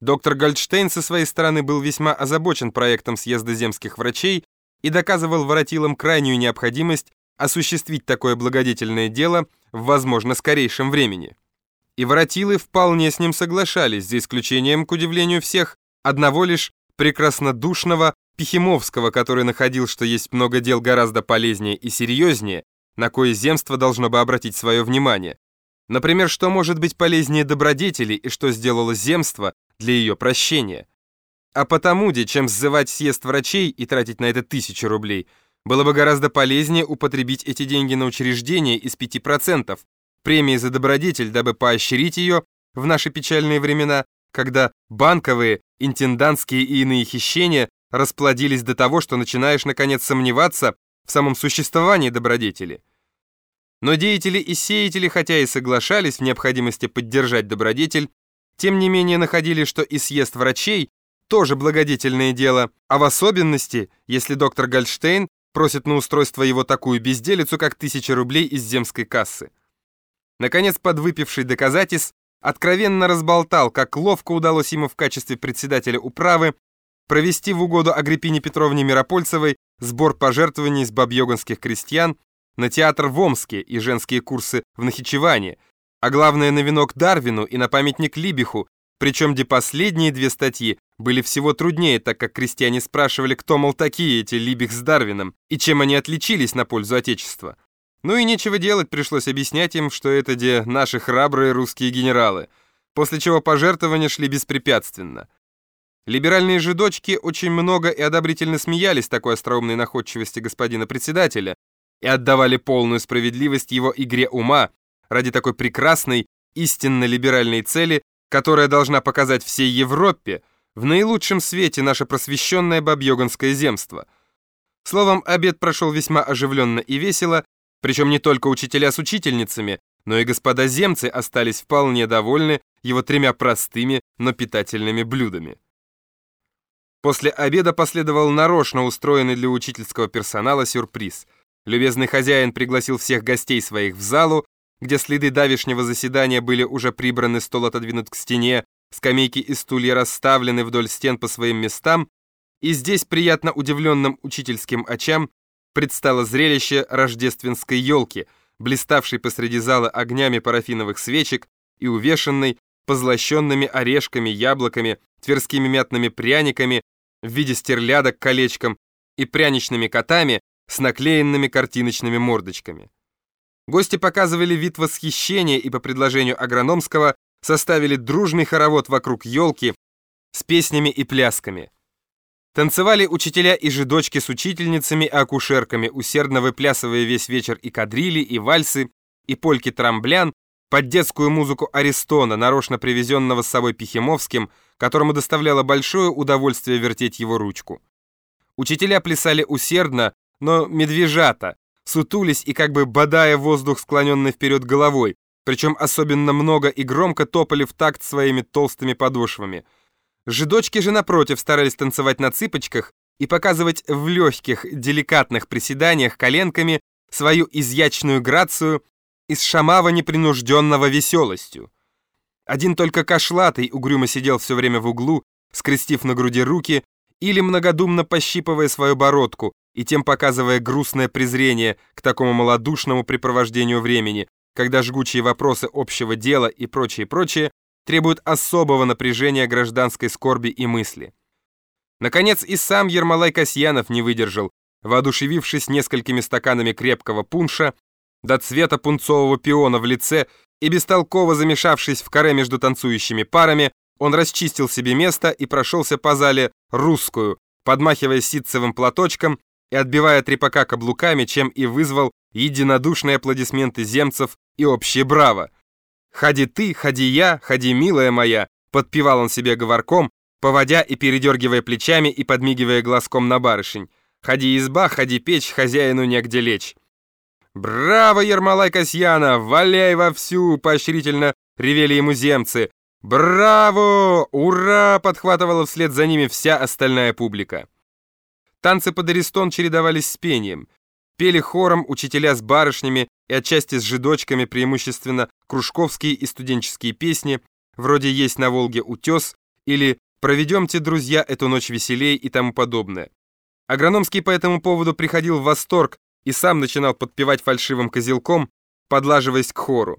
Доктор Гольдштейн со своей стороны был весьма озабочен проектом съезда земских врачей и доказывал воротилам крайнюю необходимость осуществить такое благодетельное дело в, возможно, скорейшем времени. И воротилы вполне с ним соглашались, за исключением, к удивлению всех, одного лишь прекраснодушного Пихимовского, который находил, что есть много дел гораздо полезнее и серьезнее, на кое земство должно бы обратить свое внимание. Например, что может быть полезнее добродетели и что сделало земство для ее прощения. А потому, де, чем сзывать съезд врачей и тратить на это тысячи рублей, было бы гораздо полезнее употребить эти деньги на учреждение из 5%, премии за добродетель, дабы поощрить ее в наши печальные времена, когда банковые, интендантские и иные хищения расплодились до того, что начинаешь наконец сомневаться в самом существовании добродетели. Но деятели и сеятели, хотя и соглашались в необходимости поддержать добродетель, тем не менее находили, что и съезд врачей тоже благодетельное дело, а в особенности, если доктор Гольдштейн просит на устройство его такую безделицу, как тысяча рублей из земской кассы. Наконец, подвыпивший доказательств откровенно разболтал, как ловко удалось ему в качестве председателя управы провести в угоду Агриппине Петровне Миропольцевой сбор пожертвований с бабьёганских крестьян на театр в Омске и женские курсы в Нахичеване, а главное на венок Дарвину и на памятник Либиху, причем где последние две статьи были всего труднее, так как крестьяне спрашивали, кто, мол, такие эти Либих с Дарвином, и чем они отличились на пользу Отечества. Ну и нечего делать, пришлось объяснять им, что это где наши храбрые русские генералы, после чего пожертвования шли беспрепятственно. Либеральные же дочки очень много и одобрительно смеялись такой остроумной находчивости господина председателя и отдавали полную справедливость его игре ума ради такой прекрасной, истинно либеральной цели, которая должна показать всей Европе в наилучшем свете наше просвещенное бабьёганское земство. Словом, обед прошел весьма оживленно и весело, причем не только учителя с учительницами, но и господа земцы остались вполне довольны его тремя простыми, но питательными блюдами. После обеда последовал нарочно устроенный для учительского персонала сюрприз. Любезный хозяин пригласил всех гостей своих в залу, где следы давешнего заседания были уже прибраны, стол отодвинут к стене, скамейки и стулья расставлены вдоль стен по своим местам, и здесь приятно удивленным учительским очам предстало зрелище рождественской елки, блиставшей посреди зала огнями парафиновых свечек и увешанной позлощенными орешками, яблоками, тверскими мятными пряниками в виде стерлядок колечком и пряничными котами с наклеенными картиночными мордочками. Гости показывали вид восхищения и по предложению Агрономского составили дружный хоровод вокруг елки с песнями и плясками. Танцевали учителя и же дочки с учительницами и акушерками, усердно выплясывая весь вечер и кадрили, и вальсы, и польки-трамблян, под детскую музыку Аристона, нарочно привезенного с собой Пихимовским, которому доставляло большое удовольствие вертеть его ручку. Учителя плясали усердно, но медвежата, сутулись и как бы бодая воздух склоненный вперед головой, причем особенно много и громко топали в такт своими толстыми подошвами. Жидочки же напротив старались танцевать на цыпочках и показывать в легких, деликатных приседаниях коленками свою изящную грацию из шамава непринужденного веселостью. Один только кошлатый угрюмо сидел все время в углу, скрестив на груди руки или многодумно пощипывая свою бородку и тем показывая грустное презрение к такому малодушному препровождению времени, когда жгучие вопросы общего дела и прочее-прочее требуют особого напряжения гражданской скорби и мысли. Наконец и сам Ермолай Касьянов не выдержал, воодушевившись несколькими стаканами крепкого пунша до цвета пунцового пиона в лице и бестолково замешавшись в каре между танцующими парами, он расчистил себе место и прошелся по зале русскую, подмахивая ситцевым платочком и отбивая трепака каблуками, чем и вызвал единодушные аплодисменты земцев и общее браво. «Ходи ты, ходи я, ходи, милая моя», подпевал он себе говорком, поводя и передергивая плечами и подмигивая глазком на барышень. «Ходи изба, ходи печь, хозяину негде лечь». «Браво, Ермолай Касьянов! Валяй вовсю!» — поощрительно ревели ему земцы. «Браво! Ура!» — подхватывала вслед за ними вся остальная публика. Танцы под Аристон чередовались с пением. Пели хором учителя с барышнями и отчасти с жидочками, преимущественно кружковские и студенческие песни, вроде «Есть на Волге утес» или «проведемте, друзья, эту ночь веселей» и тому подобное. Агрономский по этому поводу приходил в восторг и сам начинал подпевать фальшивым козелком, подлаживаясь к хору.